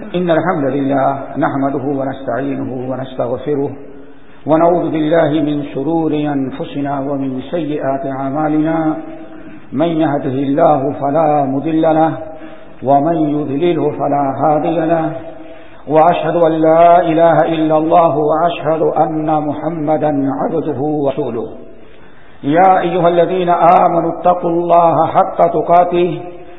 إن الحمد لله نحمده ونستعينه ونستغفره ونعوذ بالله من شرور أنفسنا ومن سيئات عمالنا من يهده الله فلا مذل له ومن يذلله فلا هادي له وأشهد أن لا إله إلا الله وأشهد أن محمدا عبده وصوله يا أيها الذين آمنوا اتقوا الله حق تقاته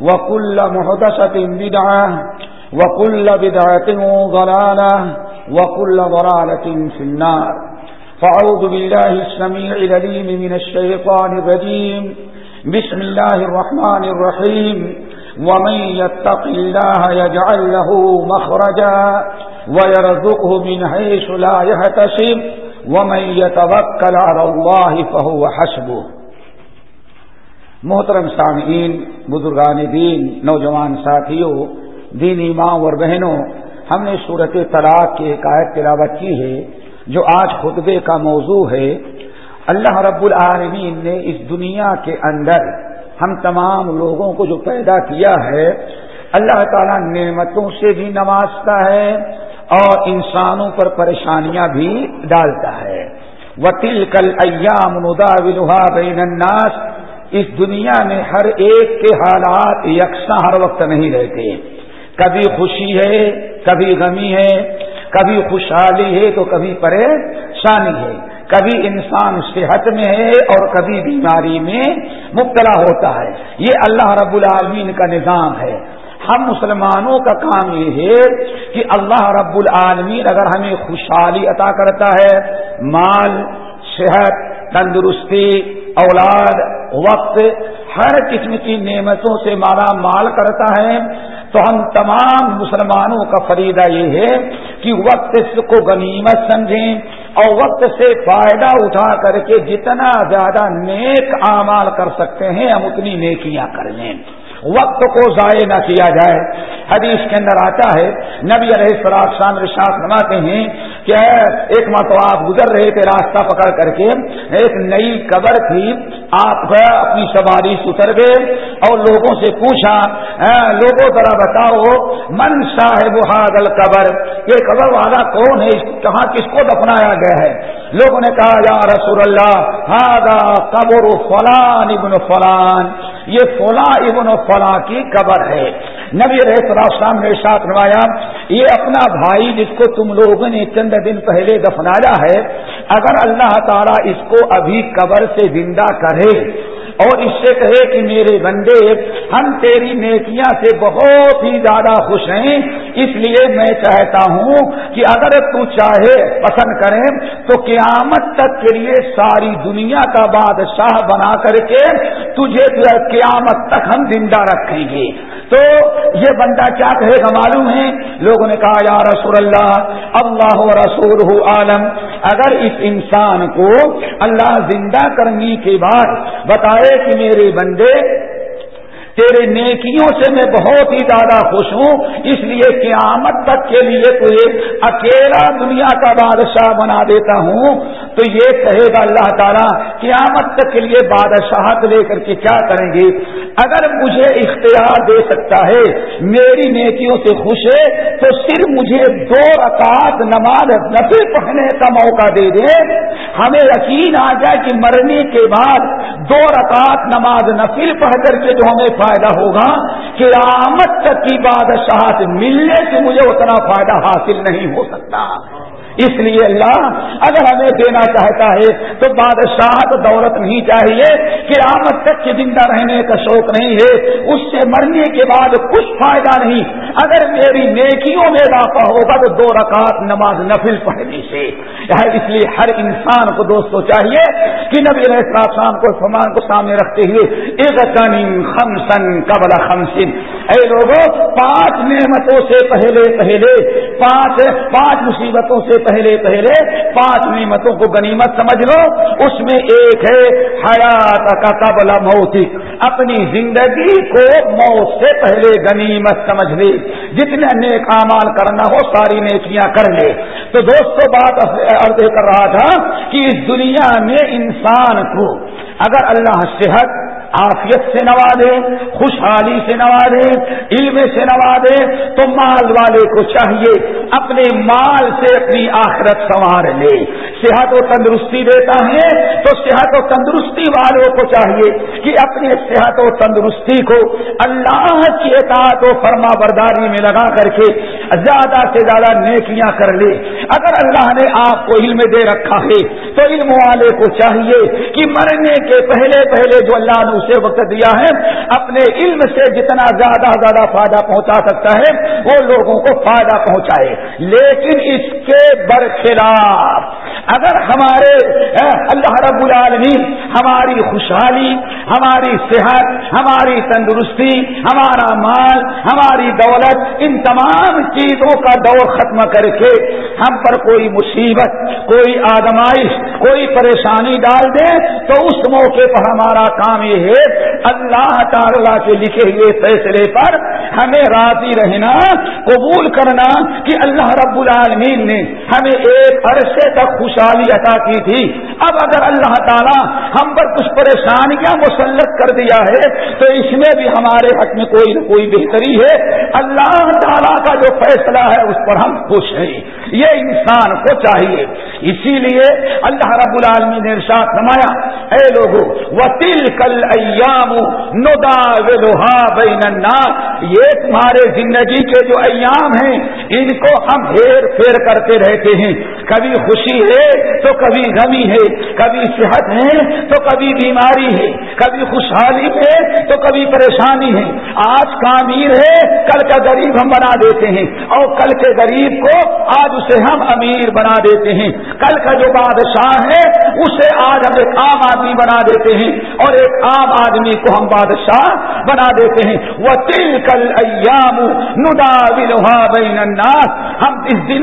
وكل محدثة بدعة وكل بدعة ضلالة وكل ضلالة في النار فأعوذ بالله السميع لليم من الشيطان الرجيم بسم الله الرحمن الرحيم ومن يتق الله يجعل له مخرجا ويرزقه من حيث لا يهتسب ومن يتوكل على الله فهو حسبه محترم سامعین، بزرگان دین، نوجوان ساتھیوں، دینی ماں اور بہنوں، ہم نے صورت طلاق کی عکایت تلاوت کی ہے، جو آج خطبے کا موضوع ہے۔ اللہ رب العالمین نے اس دنیا کے اندر ہم تمام لوگوں کو جو پیدا کیا ہے، اللہ تعالیٰ نعمتوں سے بھی نوازتا ہے اور انسانوں پر پریشانیاں بھی ڈالتا ہے۔ وکیل کل ایام مدا بین الناس اس دنیا میں ہر ایک کے حالات یکساں ہر وقت نہیں رہتے۔ کبھی خوشی ہے، کبھی غمی ہے، کبھی خوشحالی ہے تو کبھی پریشانی ہے۔ کبھی انسان صحت میں ہے اور کبھی بیماری میں مبتلا ہوتا ہے۔ یہ اللہ رب العالمین کا نظام ہے۔ ہم مسلمانوں کا کام یہ ہے کہ اللہ رب العالمین اگر ہمیں خوشحالی عطا کرتا ہے، مال، صحت، تندرستی اولاد وقت ہر قسم کی نعمتوں سے مالا مال کرتا ہے، تو ہم تمام مسلمانوں کا فریدہ یہ ہے کہ وقت کو غنیمت سمجھیں اور وقت سے فائدہ اٹھا کر کے جتنا زیادہ نیک اعمال کر سکتے ہیں، ہم اتنی نیکیاں کر لیں۔ وقت کو ضائع نہ کیا جائے۔ حدیث کے اندر آتا ہے، نبی علیہ فراق شام رشاط نماتے ہیں کہ ایک مرتبہ آپ گزر رہے تھے راستہ پکڑ کر کے، ایک نئی قبر تھی، آپ اپنی سواری سے اتر گئے اور لوگوں سے پوچھا لوگوں ذرا بتاؤ، من صاحب حاضل قبر یہ قبر والا کون ہے؟ کہاں کس کو دفنایا گیا ہے؟ لوگوں نے کہا، یا رسول اللہ ہاضا قبر فلان ابن فلان۔ یہ فلاں ابن فلاں کی قبر ہے۔ نبی رہے نے ساتھ نمایا یہ اپنا بھائی جس کو تم لوگوں نے چند دن پہلے دفنایا ہے، اگر اللہ تعالیٰ اس کو ابھی قبر سے زندہ کرے اور اس سے کہے کہ میرے بندے، ہم تیری نیکیاں سے بہت ہی زیادہ خوش ہیں، اس لیے میں چاہتا ہوں کہ اگر تو چاہے پسند کریں تو قیامت تک کے لیے ساری دنیا کا بادشاہ بنا کر کے تجھے قیامت تک ہم زندہ رکھیں گے۔ تو یہ بندہ کیا کہے گا معلوم ہے؟ لوگوں نے کہا، یا رسول اللہ اللہ رسول عالم، اگر اس انسان کو اللہ زندہ کرنے کے بعد بتائے کہ میرے بندے تیرے نیکیوں سے میں بہت ہی زیادہ خوش ہوں، اس لیے قیامت تک کے لیے تجھے اکیلا دنیا کا بادشاہ بنا دیتا ہوں۔ تو یہ کہے گا اللہ تعالیٰ، قیامت تک کے لیے بادشاہت لے کر کے کیا کریں گے؟ اگر مجھے اختیار دے سکتا ہے، میری نیکیوں سے خوش ہے، تو صرف مجھے دو رکعت نماز نفی پڑھنے کا موقع دے دے۔ ہمیں یقین آ جائے کہ مرنے کے بعد دو رکعت نماز نفل پڑھ کر کے جو ہمیں فائدہ ہوگا؟ قیامت تک کی بادشاہت ملنے سے مجھے اتنا فائدہ حاصل نہیں ہو سکتا۔ اس لیے اللہ اگر ہمیں دینا چاہتا ہے تو بادشاہ دولت نہیں چاہیے کہ تک کے زندہ رہنے کا شوق نہیں ہے۔ اس سے مرنے کے بعد کچھ فائدہ نہیں۔ اگر میری نیکیوں میں اضافہ ہوگا تو دو رکعت نماز نفل پڑھنے سے۔ اس لیے ہر انسان کو دوستوں چاہیے کہ نبی شام کو سامان کو سامنے رکھتے ہوئے ایک خمسن قبل خمسن اے لوگوں پانچ نعمتوں سے پہلے پہلے، پانچ پانچ مصیبتوں سے پہلے پہلے، پانچ نعمتوں کو غنیمت سمجھ لو، اس میں ایک ہے حیات کا قبل موت اپنی زندگی کو موت سے پہلے غنیمت سمجھ لے، جتنے نیک امال کرنا ہو، ساری نیکیاں کر لے۔ تو دوستوں بات عرض کر رہا تھا کہ اس دنیا میں انسان کو اگر اللہ صحت آفیت سے نوازے، خوشحالی سے نوازے، علم سے نوازے، تو مال والے کو چاہیے اپنے مال سے اپنی آخرت سنوار لے۔ صحت و تندرستی دیتا ہے تو صحت و تندرستی والوں کو چاہیے کہ اپنے صحت و تندرستی کو اللہ کی اطاعت و فرما برداری میں لگا کر کے زیادہ سے زیادہ نیکیاں کر لے۔ اگر اللہ نے آپ کو علم دے رکھا ہے تو علم والے کو چاہیے کہ مرنے کے پہلے پہلے جو اللہ نے اسے وقت دیا ہے، اپنے علم سے جتنا زیادہ زیادہ فائدہ پہنچا سکتا ہے، وہ لوگوں کو فائدہ پہنچائے۔ لیکن اس کے برخلاف، اگر ہمارے اللہ رب العالمین، ہماری خوشحالی، ہماری صحت، ہماری تندرستی، ہمارا مال، ہماری دولت، ان تمام چیزوں کا دور ختم کر کے ہم پر کوئی مصیبت، کوئی آدمائش کوئی پریشانی ڈال دے تو اس موقع پر ہمارا کام یہ ہے اللہ تعالی کے لکھے ہوئے فیصلے پر ہمیں راضی رہنا، قبول کرنا کہ اللہ رب العالمین نے ہمیں ایک عرصے تک خوشحالی عطا کی تھی۔ اب اگر اللہ تعالیٰ ہم پر کچھ پریشانیاں مسلط کر دیا ہے، تو اس میں بھی ہمارے حق میں کوئی نہ کوئی بہتری ہے۔ اللہ تعالیٰ کا جو فیصلہ ہے، اس پر ہم خوش ہیں۔ یہ انسان کو چاہیے۔ اسی لیے اللہ رب العالمین نے ارشاد فرمایا، اے لوگو وہ کل ایام ندا وہا بین یہ تمہارے زندگی کے جو ایام ہیں، ان کو ہم ہیر پھیر کرتے رہتے ہیں۔ کبھی خوشی ہے تو کبھی غمی ہے، کبھی صحت ہے تو کبھی بیماری ہے، کبھی خوشحالی ہے تو کبھی پریشانی ہے۔ آج کا امیر ہے، کل کا غریب ہم بنا دیتے ہیں۔ اور کل کے غریب کو آج اسے ہم امیر بنا دیتے ہیں۔ کل کا جو بادشاہ ہے، اسے آج ہم ایک عام آدمی بنا دیتے ہیں۔ اور ایک عام آدمی کو ہم بادشاہ بنا دیتے ہیں۔ وہ تل کل ایام ندا بین الناس۔ ہم اس دن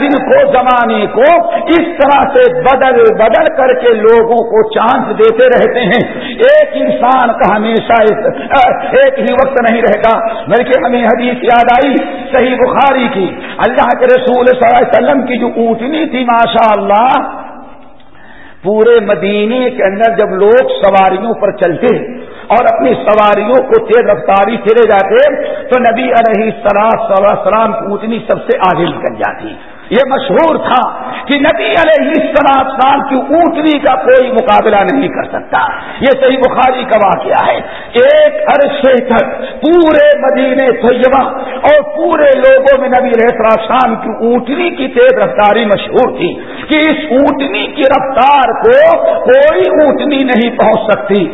دن کو، زمانے کو اس طرح سے بدل بدل کر کے لوگوں کو چانس دیتے رہتے ہیں۔ ایک انسان کا ہمیشہ ایک ہی وقت نہیں رہتا۔ بلکہ ہمیں حدیث یاد آئی، صحیح بخاری کی۔ اللہ کے رسول صلی اللہ علیہ وسلم کی جو اونٹنی تھی ماشاء اللہ پورے مدینے کے اندر جب لوگ سواریوں پر چلتے اور اپنی سواریوں کو تیز رفتاری پھرے جاتے تو نبی علیہ سلام کی اونٹنی سب سے آگے نکل جاتی۔ یہ مشہور تھا کہ نبی علیہ السلام کی اونٹنی کا کوئی مقابلہ نہیں کر سکتا۔ یہ صحیح بخاری کا واقعہ ہے۔ ایک عرصے تک پورے مدینے طیبہ اور پورے لوگوں میں نبی رحترا شام کی اونٹنی کی تیز رفتاری مشہور تھی کہ اس اونٹنی کی رفتار کو کوئی اونٹنی نہیں پہنچ سکتی۔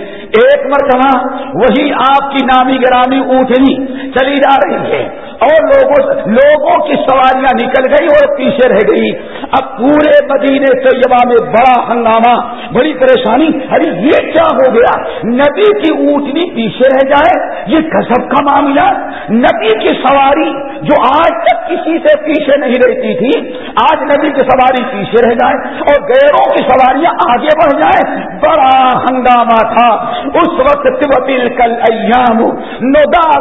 ایک مرتبہ وہی آپ کی نامی گرامی اونٹنی چلی جا رہی ہے۔ اور لوگوں لوگوں کی سواریاں نکل گئی اور پیچھے رہ گئی۔ اب پورے مدینے طیبہ میں بڑا ہنگامہ، بڑی پریشانی۔ ارے، یہ کیا ہو گیا؟ نبی کی اونٹنی پیچھے رہ جائے، یہ گزب کا معاملہ۔ نبی کی سواری جو آج تک کسی سے پیچھے نہیں رہتی تھی، آج نبی کی سواری پیچھے رہ جائے اور غیروں کی سواریاں آگے بڑھ جائیں بڑا ہنگامہ تھا۔ اس وقت کل ایام نودا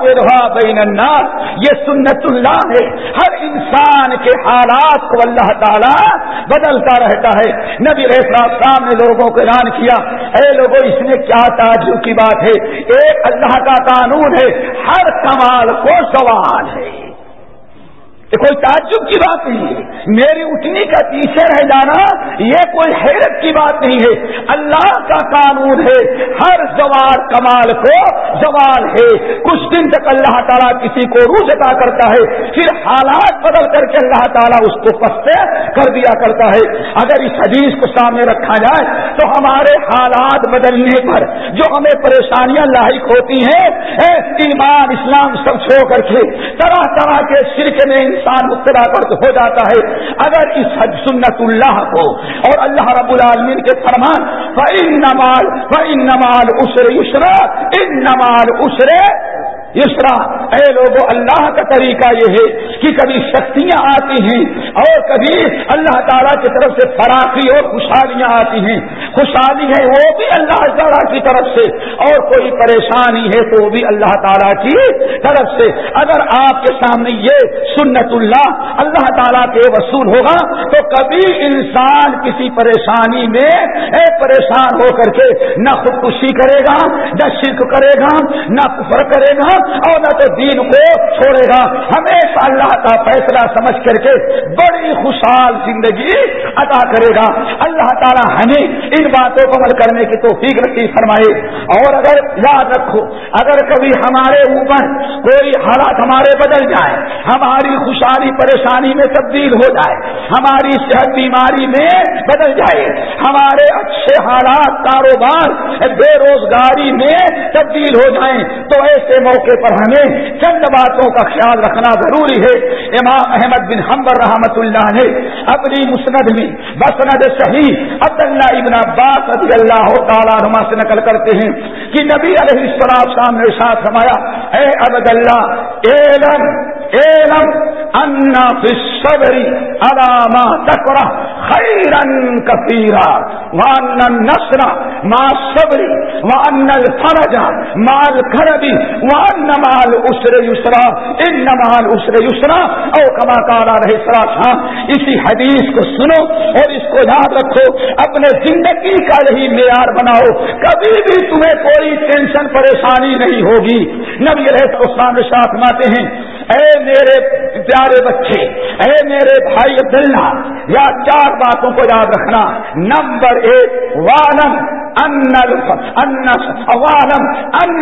بین الناس۔ یہ سنت اللہ ہے۔ ہر انسان کے حالات کو اللہ تعالی بدلتا رہتا ہے۔ نبی صاحب نے لوگوں کو اعلان کیا، اے لوگوں اس میں کیا تعجب کی بات ہے؟ ایک اللہ کا قانون ہے، ہر کمال کو سوال ہے۔ یہ کوئی تعجب کی بات نہیں ہے۔ میری اٹھنے کا پیچھے رہ جانا یہ کوئی حیرت کی بات نہیں ہے۔ اللہ کا قانون ہے۔ ہر زوال کمال کو زوال ہے۔ کچھ دن تک اللہ تعالیٰ کسی کو روز ادا کرتا ہے۔ پھر حالات بدل کر کے اللہ تعالیٰ اس کو پستے کر دیا کرتا ہے۔ اگر اس حدیث کو سامنے رکھا جائے تو ہمارے حالات بدلنے پر جو ہمیں پریشانیاں لاحق ہوتی ہیں ایمان اسلام سب چھوڑ کر کے، طرح طرح کے شرک میں انسان مبتلا کر ہو جاتا ہے۔ اگر اس حج سنت اللہ کو اور اللہ رب العالمین کے فرمان ان نمال ان نمال اسرے اسرا ان نمال اسرے یسرا اے لوگوں اللہ کا طریقہ یہ ہے کہ کبھی شکتیاں آتی ہیں اور کبھی اللہ تعالیٰ کی طرف سے فراخی اور خوشحالیاں آتی ہیں۔ خوشحالی ہے وہ بھی اللہ تعالیٰ کی طرف سے اور کوئی پریشانی ہے تو وہ بھی اللہ تعالیٰ کی طرف سے۔ اگر آپ کے سامنے یہ سنت اللہ اللہ تعالیٰ کے وصول ہوگا تو کبھی انسان کسی پریشانی میں پریشان ہو کر کے نہ خودکشی کرے گا، نہ شرک کرے گا، نہ کفر کرے گا اور نہ تو دین کو چھوڑے گا۔ ہمیشہ اللہ کا فیصلہ سمجھ کر کے بڑی خوشحال زندگی ادا کرے گا۔ اللہ تعالیٰ ہمیں ان باتوں کو عمل کرنے کی تو فکر فرمائے۔ اور اگر یاد رکھو، اگر کبھی ہمارے اوپر کوئی حالات ہمارے بدل جائے ہماری خوشحالی پریشانی میں تبدیل ہو جائے، ہماری صحت بیماری میں بدل جائے، ہمارے اچھے حالات، کاروبار، بے روزگاری میں تبدیل ہو جائیں، تو ایسے موقع پر ہمیں چند باتوں کا خیال رکھنا ضروری ہے۔ امام احمد بن حمبر رحمت اللہ نے اپنی مسند میں بسند صحیح عبداللہ ابن عباس رضی اللہ تعالیٰ نما سے نقل کرتے ہیں کہ نبی علیہ السلام سامنے ساتھ ہمایا اے عبد اللہ علم علم انا فی الصبر علامہ تکرہ خیرن کثیرا وان النصر ما صبر وان الفرج ما الكرب وان نمال اسر یسرا ان نمال اسر یسرا او کما کالا رہے سرا اسی حدیث کو سنو اور اس کو یاد رکھو، اپنے زندگی کا یہی معیار بناؤ۔ کبھی بھی تمہیں کوئی ٹینشن پریشانی نہیں ہوگی۔ نبی رہے اسلام شاخ ماتے ہیں اے میرے پیارے بچے اے میرے بھائی عبداللہ یا چار باتوں کو یاد رکھنا۔ نمبر ایک وانم وانم ان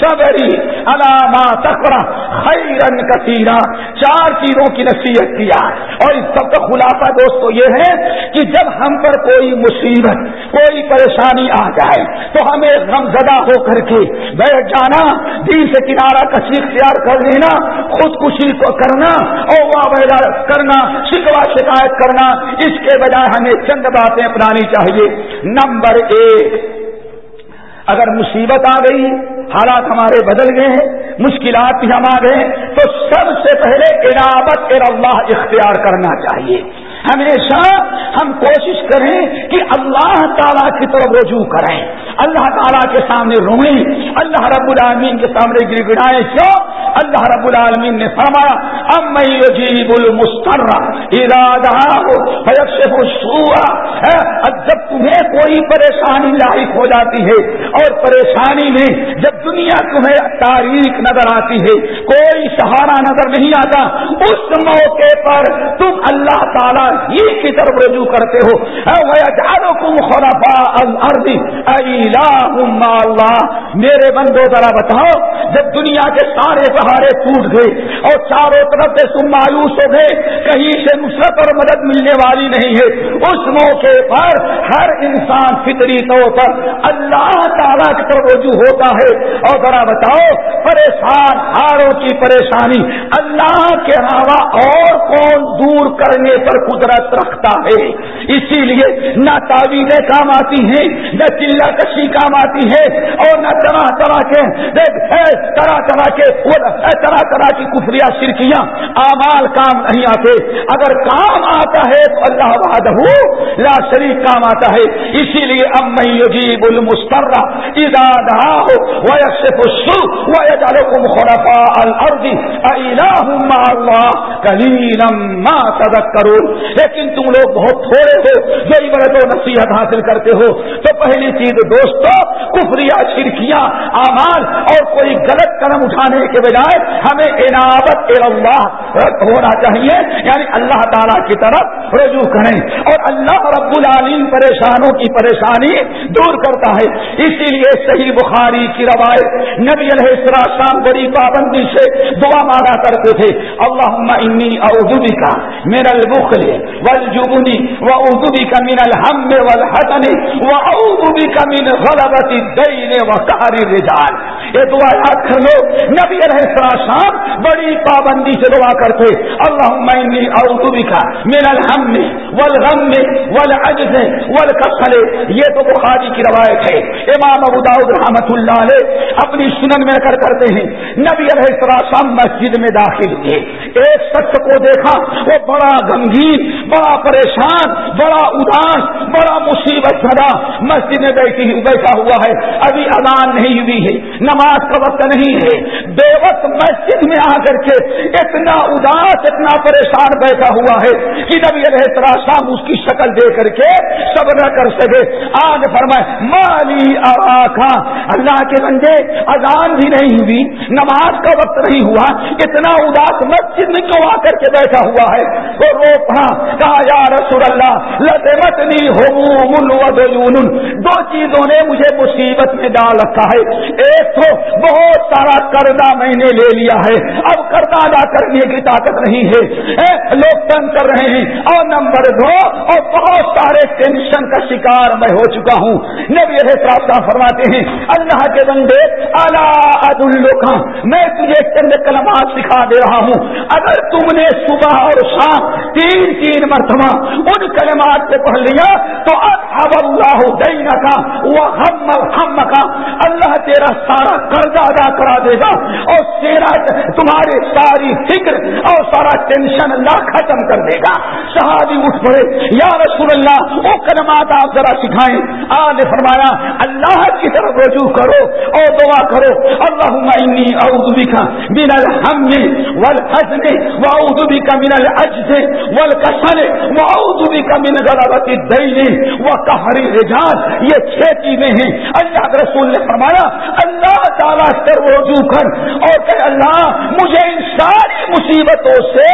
صبری علامہ تکرا خیرن کثیرا چار چیزوں کی نصیحت کیا اور اس سب کا خلاصہ دوستو یہ ہے کہ جب ہم پر کوئی مصیبت، کوئی پریشانی آ جائے، تو ہمیں غم زدہ ہو کر کے بیٹھ جانا، دل سے کنارہ کسی اختیار کر لینا، خودکشی کو کرنا اور وغیرہ کرنا شکوا شکایت کرنا اس کے بجائے ہمیں چند باتیں اپنانی چاہیے۔ نمبر ایک، اگر مصیبت آ گئی، حالات ہمارے بدل گئے ہیں، مشکلات بھی ہم آ گئے تو سب سے پہلے عنابت اللہ اختیار کرنا چاہیے۔ ہمیشہ ہم کوشش کریں کہ اللہ تعالیٰ کی طرف رجوع کریں۔ اللہ تعالیٰ کے سامنے روئیں۔ اللہ رب العالمین کے سامنے گر گڑائیں کیوں اللہ رب العالمین نے فرمایا اب میں عجیب المسترا ارادہ جب تمہیں کوئی پریشانی لاحق ہو جاتی ہے اور پریشانی میں جب دنیا تمہیں تاریخ نظر آتی ہے، کوئی سہارا نظر نہیں آتا، اس موقع پر تم اللہ تعالیٰ ہی کی طرف رجوع کرتے ہو۔ اللہ میرے بندو، ذرا بتاؤ، جب دنیا کے سارے سہارے ٹوٹ گئے اور چاروں طرف سے تم مایوس ہو گئے، کہیں سے نصرت اور مدد ملنے والی نہیں ہے۔ اس موقع پر ہر انسان فطری طور پر اللہ تعالیٰ کی طرف رجوع ہوتا ہے۔ اور ذرا بتاؤ، پریشان ہاروں کی پریشانی اللہ کے علاوہ اور کون دور کرنے پر قدرت رکھتا ہے۔ اسی لیے نہ تعویذیں کام آتی ہیں، نہ چلا کشی کام آتی ہے اور نہ طرح طرح کے طرح طرح کے طرح طرح کی کفریاں سرکیاں امال کام نہیں آتے۔ اگر کام آتا ہے تو اللہ وحدہ لا شریف کام آتا ہے۔ اسی لیے اب میں یجیب المسترا ادادہ ویکشف السوء ویجعلکم خلفاء الارض الہ ما اللہ قلیلا ما تذکرون۔ لیکن تم لوگ بہت تھوڑے ہو جو عبرت و نصیحت حاصل کرتے ہو۔ تو پہلی چیز دوستو کفریہ شرکیاں امال اور کوئی غلط قدم اٹھانے کے بجائے ہمیں عنابت اللہ ہونا چاہیے۔ یعنی اللہ تعالیٰ کی طرف رجوع کریں۔ اور اللہ رب العالمین پریشانوں کی پریشانی دور کرتا ہے۔ اسی لیے صحیح بخاری کی روایت نبی علیہ السلام بڑی پابندی سے دعا مانگا کرتے تھے۔ اللہ انی اعوذ کا میرا البخل والجبنی واعوذ کا من الحم والحزن واعوذ کا من غلبت الدین وقہر الرجال. یہ دعا یاد کر لو. نبی علیہ السلام بڑی پابندی سے دعا کرتے. اللہ اعوذ کا من الحم والغم والعجز والکسل. یہ تو بخاری کی روایت ہے. امام ابو داؤد رحمت اللہ علیہ اپنی سنن میں کر کرتے ہیں. نبی علیہ السلام مسجد میں داخل ہوئے ایک شخص کو دیکھا. وہ بڑا گمگین بڑا پریشان، بڑا اداس، بڑا مصیبت زدہ مسجد میں بیٹھی بیٹھا ہوا ہے۔ ابھی اذان نہیں ہوئی ہے، نماز کا وقت نہیں ہے۔ بے وقت مسجد میں آ کر کے اتنا اداس، اتنا پریشان بیٹھا ہوا ہے کہ نبی علیہ السلام اس کی شکل دے کر کے سب نہ کر سکے۔ آج فرمائے، مالی آخا اللہ کے بندے، اذان بھی نہیں ہوئی، نماز کا وقت نہیں ہوا، اتنا اداس مسجد میں کیوں آ کر کے بیٹھا ہوا ہے؟ وہ رو پڑا کہا، یا رسول اللہ لطمت نہیں دو چیزوں نے مجھے مصیبت میں ڈال رکھا ہے۔ ایک تو بہت سارا قرضہ میں نے لے لیا ہے۔ اب قرضہ ادا کرنے کی طاقت نہیں ہے۔ لوگ تنگ کر رہے ہیں۔ اور نمبر دو، اور بہت سارے ٹینشن کا شکار میں ہو چکا ہوں۔ نبی پراپتا فرماتے ہیں، اللہ کے بندے اللہ میں تجھے چند کلمات سکھا دے رہا ہوں۔ اگر تم نے صبح اور شام تین تین مرتبہ ان کلمات کو پڑھ لیا تو اب اللہ دین کا وہ ہم ہم کا اللہ تیرا سارا قرضہ ادا کرا دے گا اور تیرا تمہاری ساری فکر اور سارا ٹینشن اللہ ختم کر دے گا۔ صحابی اٹھ پڑے۔ یا رسول اللہ، وہ کلمات آپ ذرا سکھائیں۔ آج فرمایا، اللہ کی طرف رجوع کرو اور دعا کرو۔ اللہ انی اعوذ بک من الحم والحزن واعوذ بک من العجز سر واعوذ کا من غلبۃ الدین کہری الرجال۔ یہ چھ چیزیں ہیں اللہ کے رسول نے فرمایا، اللہ تعالیٰ سے وضو کر اور کہ اللہ مجھے مصیبتوں سے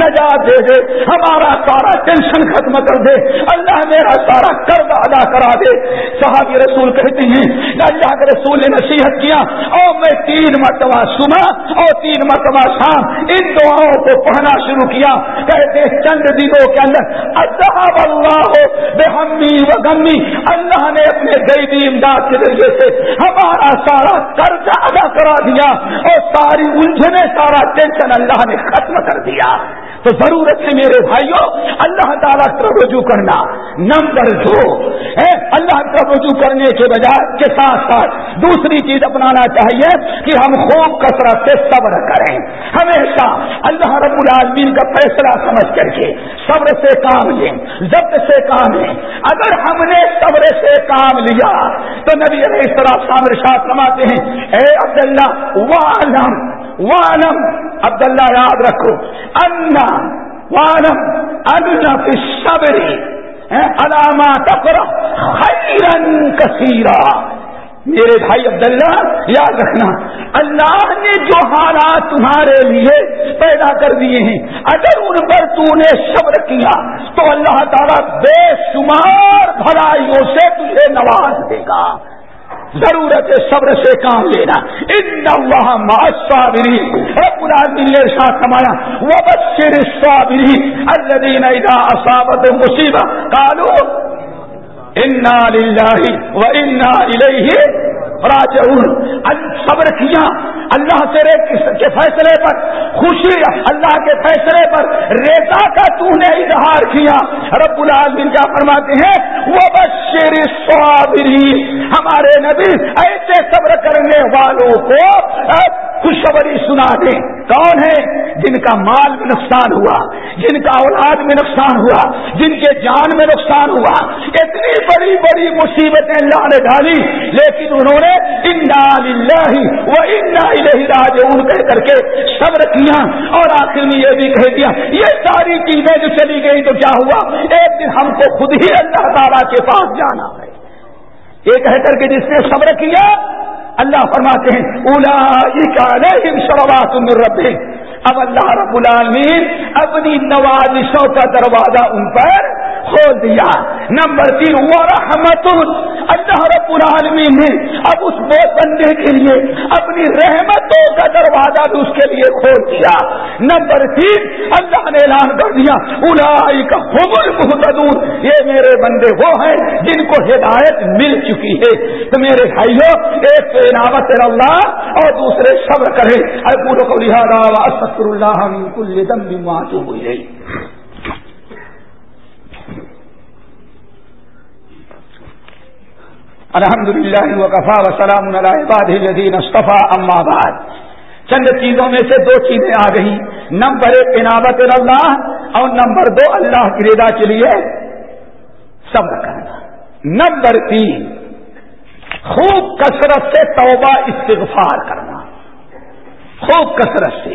نجات دے دے، ہمارا سارا ٹینشن ختم کر دے۔ اللہ میرا سارا قرض ادا کرا دے۔ صحابی رسول کہتے ہیں اللہ کے رسول نے نصیحت کیا اور میں تین مرتبہ سنا اور تین مرتبہ شام، ان دعاؤں کو پڑھنا شروع کیا۔ کہتے چند دنوں کے اندر اللہ اللہ بے ہمی و غمی۔ اللہ نے اپنے غیبی امداد کے ذریعے سے ہمارا سارا قرض ادا کرا دیا، اور ساری الجھنے سارا ٹینشن اللہ نے ختم کر دیا۔ تو ضرورت ہے میرے بھائیوں، اللہ تعالیٰ کا رجوع کرنا۔ نمبر دو اللہ کا رجوع کرنے کے بجائے کے ساتھ ساتھ دوسری چیز اپنانا چاہیے کہ ہم خوب کثرت سے صبر کریں۔ ہمیشہ اللہ رب العالمین کا فیصلہ سمجھ کر کے صبر سے کام لیں، ضبط سے کام لیں۔ اگر ہم نے صبر سے کام لیا، تو نبی علیہ السلام سامر شاہ سماتے ہیں، اے عبداللہ، وعلم وعلم عبداللہ یاد رکھو انا وعلم انا فی الصبری علامات خیرن کثیرہ میرے بھائی عبداللہ، یاد رکھنا، اللہ نے جو حالات تمہارے لیے پیدا کر دیے ہیں، اگر ان پر تو نے صبر کیا، تو اللہ تعالیٰ بے شمار بھلائیوں سے تجھے نواز دے گا۔ ضرورت صبر سے کام لینا۔ ان صابری پورا دل کمایا وہ بشر صابری الذین اذا اصابت مصیبت کالو انا للہ و انا الیہ راجعون۔ صبر کیا؟ اللہ تیرے کے فیصلے پر، خوشی اللہ کے فیصلے پر ریتا کا تو نے اظہار کیا۔ رب العالمین کیا فرماتے ہیں؟ وہ بشیر صابری ہمارے نبی ایسے صبر کرنے والوں کو خوشخبری سنا دیں۔ کون ہے جن کا مال میں نقصان ہوا، جن کا اولاد میں نقصان ہوا، جن کے جان میں نقصان ہوا۔ اتنی بڑی بڑی مصیبتیں اللہ نے ڈالی، لیکن انہوں نے وہ ان کہہ کر کے صبر کیا اور آخر میں یہ بھی کہہ دیا، یہ ساری چیزیں جو چلی گئی تو کیا ہوا؟ ایک دن ہم کو خود ہی اللہ تعالیٰ کے پاس جانا ہے۔ یہ کہہ کر کے جس نے صبر کیا اللہ فرماتے ہیں اولا شربات رب اب اللہ رب العالمین اپنی نوازشوں کا دروازہ ان پر کھول دیا۔ نمبر تین وہ رحمت اللہ رب العالمین نے اب اس بہت بندے کے لیے اپنی رحمتوں کا دروازہ بھی اس کے لیے کھول دیا۔ نمبر تین، اللہ نے اعلان کر دیا الائی کا حمل محتدور یہ میرے بندے وہ ہیں جن کو ہدایت مل چکی ہے۔ تو میرے بھائیوں ایک تو عناوت اللہ اور دوسرے صبر کرے۔ پورے کو لہٰذا سکر اللہ کل دم بھی معاف ہوئی الحمد للہ وقفا وسلام الدین اصطفیٰ، اما بعد۔ چند چیزوں میں سے دو چیزیں آ گئی نمبر ایک عنابت اللہ، اور نمبر دو، اللہ کی رضا کے لیے صبر کرنا۔ نمبر تین، خوب کثرت سے توبہ، استغفار کرنا۔ خوب کثرت سے۔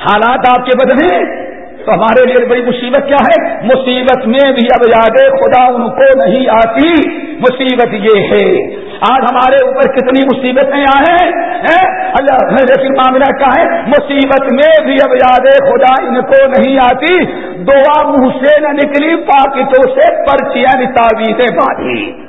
حالات آپ کے بدلے، تو ہمارے لیے بڑی مصیبت کیا ہے؟ مصیبت میں بھی اب یاد خدا ان کو نہیں آتی۔ مصیبت یہ ہے۔ آج ہمارے اوپر کتنی مصیبتیں آئے ہیں اللہ لیکن معاملہ کیا ہے؟ مصیبت میں بھی اب یاد خدا ان کو نہیں آتی۔ دعا منہ سے نہ نکلی پاکٹوں سے پرچیاں تعویذیں باندھی۔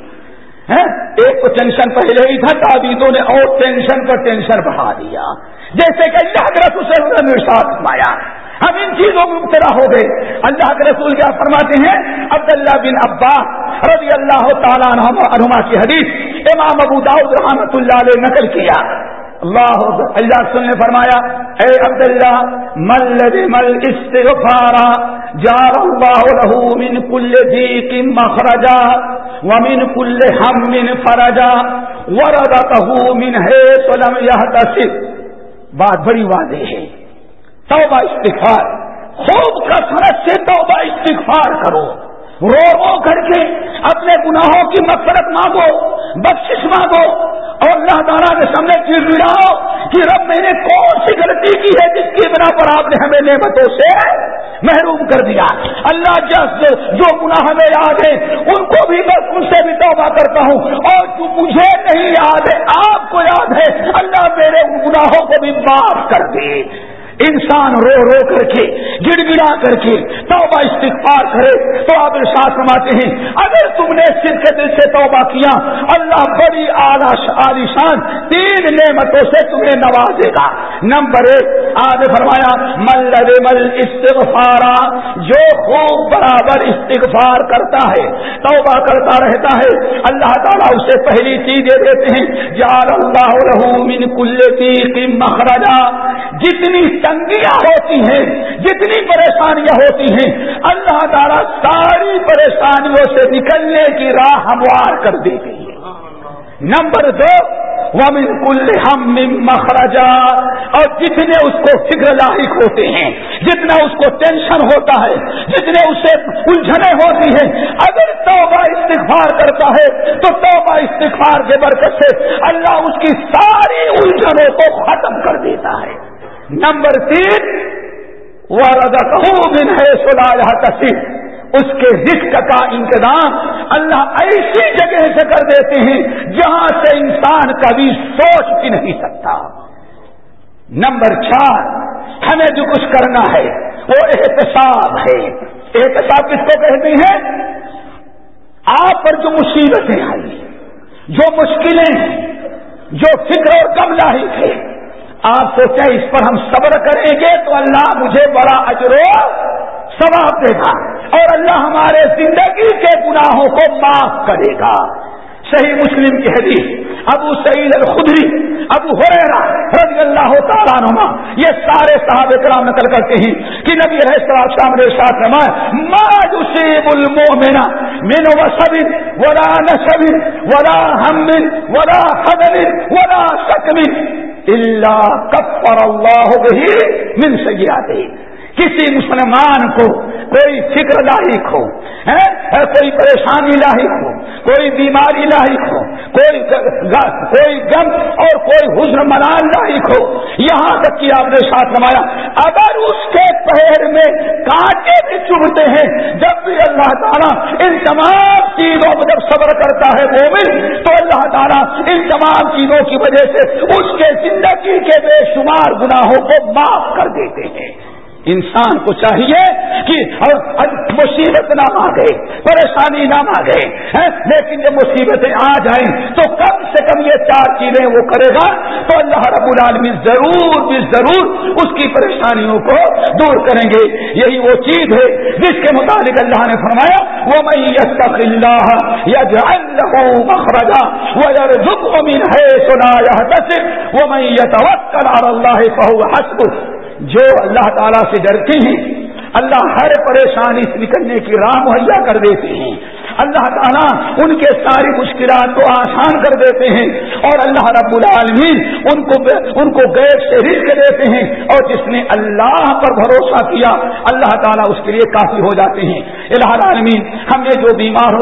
ایک تو ٹینشن پہلے ہی تھا، تعویذوں نے اور ٹینشن پر ٹینشن بڑھا دیا۔ جیسے کہ اللہ سے ساتھ مایا ہم ان چیزوں میں مبتلا ہو گئے۔ اللہ کے رسول کیا فرماتے ہیں؟ عبداللہ بن عباس رضی اللہ تعالیٰ عنہما کی حدیث امام ابو داؤد رحمت اللہ علیہ نقل کیا۔ اللہ اللہ سن نے فرمایا، اے عبداللہ، مل مل استغفارا، جار اللہ له من كل ضيق مخرجا ومن كل هم فرجا ورزقه من حيث لم يحتسب بات بڑی واضح ہے۔ توبہ استغفار۔ خوب کثرت سے توبہ استغفار کرو۔ رو رو کر کے اپنے گناہوں کی مفرت مانگو، بخشش مانگو اور اللہ تعالیٰ کے سامنے چیز ملاؤ کہ رب میں نے کون سی غلطی کی ہے جس کی بنا پر آپ نے ہمیں نعمتوں سے محروم کر دیا۔ اللہ جس جو گناہ ہمیں یاد ہے ان کو بھی بس ان سے بھی توبہ کرتا ہوں۔ اور جو مجھے نہیں یاد ہے، آپ کو یاد ہے، اللہ میرے گناہوں کو بھی معاف کر دے۔ انسان رو رو کر کے گڑ گڑا کر کے توبہ استغفار کرے تو آپ ارشاد فرماتے ہیں، اگر تم نے سر کے دل سے توبہ کیا، اللہ بڑی عالیشان تین نعمتوں سے تمہیں نوازے گا۔ نمبر ایک آج فرمایا، مل مل استغفارا جو خوب برابر استغفار کرتا ہے، توبہ کرتا رہتا ہے، اللہ تعالیٰ اسے پہلی چیز دے دیتے ہیں یار اللہ من کل کی مخرجا، جتنی تنگیاں ہوتی ہیں، جتنی پریشانیاں ہوتی ہیں، اللہ تعالیٰ ساری پریشانیوں سے نکلنے کی راہ ہموار کر دی گئی نمبر دو ومن کل ہم مخرجا اور جتنے اس کو فکر لاحق ہوتے ہیں، جتنا اس کو ٹینشن ہوتا ہے، جتنے اسے الجھنے ہوتی ہیں، اگر توبہ استغفار کرتا ہے، تو توبہ استغفار کے برکت سے اللہ اس کی ساری الجھنوں کو ختم کر دیتا ہے۔ نمبر تین وہ رضا بن ہے سلا تصف اس کے رزق کا انتظام اللہ ایسی جگہ سے کر دیتے ہیں جہاں سے انسان کبھی سوچ بھی نہیں سکتا۔ نمبر چار، ہمیں جو کچھ کرنا ہے، وہ احتساب ہے۔ احتساب کس کو کہتے ہیں؟ آپ پر جو مصیبتیں آئی، جو مشکلیں ہیں، جو فکر اور کم لاحق ہے، آپ سوچیں اس پر ہم صبر کریں گے تو اللہ مجھے بڑا اجرو ثواب دے گا اور اللہ ہمارے زندگی کے گناہوں کو معاف کرے گا۔ صحیح مسلم کی حدیث، ابو سعید الخدری، ابو حریرا رضی اللہ تعالیٰ نما یہ سارے صاحب کرام نقل کرتے ہیں کہ نبی شام نے ساتھ رمائے ما يصيب المؤمن من وصب ولا نسب ولا هم ولا حزن ولا شكم اللہ کفر اللہ بھی من سیاتے کسی مسلمان کو کوئی فکر لاحق ہو کوئی پریشانی لاحق ہو، کوئی بیماری لاحق ہو، کوئی کوئی غم اور کوئی حزن منال لاحق ہو۔ یہاں تک کہ آپ نے ساتھ روایا اگر اس کے پیر میں کانٹے بھی چبھتے ہیں، جب بھی اللہ تعالیٰ ان تمام چیزوں میں جب صبر کرتا ہے مومن، تو اللہ تعالیٰ ان تمام چیزوں کی وجہ سے اس کے زندگی کے بے شمار گناہوں کو معاف کر دیتے ہیں۔ انسان کو چاہیے کہ مصیبت نہ مانگے پریشانی نہ مانگے لیکن جب مصیبتیں آ جائیں تو کم سے کم یہ چار چیزیں وہ کرے گا تو اللہ رب العالمین ضرور بھی ضرور اس کی پریشانیوں کو دور کریں گے۔ یہی وہ چیز ہے جس کے مطابق اللہ نے فرمایا وہ میں اللہ یا مخرجا وہ یار زمین ہے سنا یا وہ میں یہ توقع اللہ حسب جو اللہ تعالیٰ سے ڈرتے ہیں، اللہ ہر پریشانی سے نکلنے کی راہ مہیا کر دیتے ہیں۔ اللہ تعالیٰ ان کے ساری مشکلات کو آسان کر دیتے ہیں اور اللہ رب العالمین ان کو ان کو گیس سے رزق دیتے ہیں اور جس نے اللہ پر بھروسہ کیا، اللہ تعالیٰ اس کے لیے کافی ہو جاتے ہیں۔ الہ العالمین، ہم نے جو بیمار ہو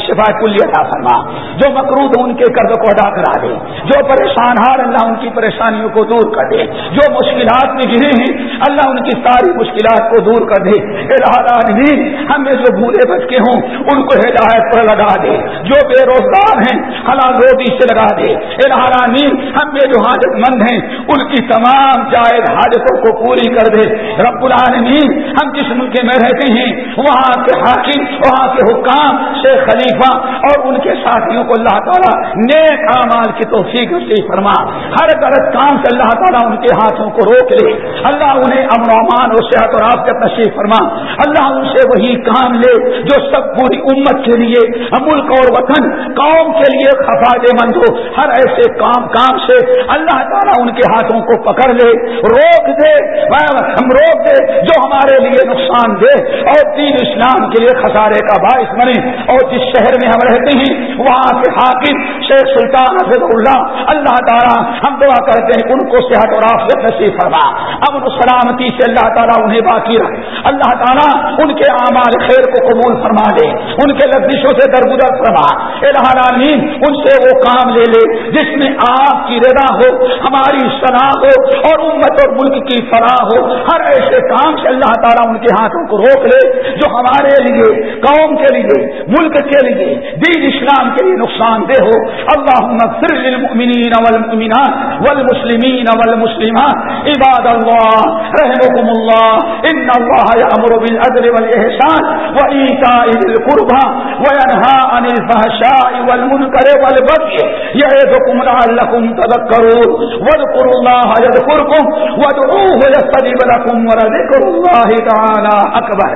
شفا کلی عطا فرما، جو مقروض ان کے قرض کو ادا کرا دے، جو پریشان ہار اللہ ان کی پریشانیوں کو دور کر دے، جو مشکلات میں گرے ہیں، اللہ ان کی ساری مشکلات کو دور کر دے۔ الہ العالمین، ہم نے جو بھولے بچے ہوں، ان کو ہدایت پر لگا دے۔ جو بے روزگار ہیں حلال روزی سے لگا دے۔ الحرامین ہم میں جو حاجت مند ہیں، ان کی تمام جائز حاجتوں کو پوری کر دے۔ رب العالمین، ہم جس ملک میں رہتے ہیں، وہاں کے حاکم، وہاں کے حکام، شیخ خلیفہ اور ان کے ساتھیوں کو اللہ تعالیٰ نیک اعمال کی توفیق سے فرما۔ ہر غلط کام سے اللہ تعالیٰ ان کے ہاتھوں کو روک لے۔ اللہ انہیں امن و امان اور صحت اور آپ کا تشریف فرما۔ اللہ ان سے وہی کام لے جو سب پوری امت امت کے لیے، ملک اور وطن، قوم کے لیے خفاج مند ہو۔ ہر ایسے کام کام سے اللہ تعالیٰ ان کے ہاتھوں کو پکڑ لے۔ روک دے ہم روک دے۔ جو ہمارے لیے نقصان دے اور تین اسلام کے لیے خسارے کا باعث بنے۔ اور جس شہر میں ہم رہتے ہیں، وہاں کے حاکم شیخ سلطان حضرت اللہ اللہ تعالیٰ ہم دعا کرتے ہیں، ان کو صحت اور آفیت نصیب فرما۔ امن سلامتی سے اللہ تعالیٰ انہیں باقی رکھ اللہ تعالیٰ ان کے اعمال خیر کو قبول فرما دے۔ ان کے کے لفظوں سے درگزر فرما۔ العالمین، ان سے وہ کام لے لے جس میں آپ کی رضا ہو، ہماری صلاح ہو اور امت اور ملک کی فلاح ہو۔ ہر ایسے کام سے اللہ تعالیٰ ان کے ہاتھوں کو روک لے جو ہمارے لیے، قوم کے لیے، ملک کے لیے، دین اسلام کے لیے نقصان دہ ہو۔ اللہ للمؤمنین والمؤمنات والمسلمین والمسلمات۔ عباد اللہ رحمكم اللہ۔ ان اللہ یامر بالعدل والاحسان وایتاء ذی القربى۔ وينهى عن الفحشاء والمنكر والبغي يعظكم لعلكم تذكرون. واذكروا الله يذكركم وادعوه يستجب لكم ولذكر الله تعالى أكبر.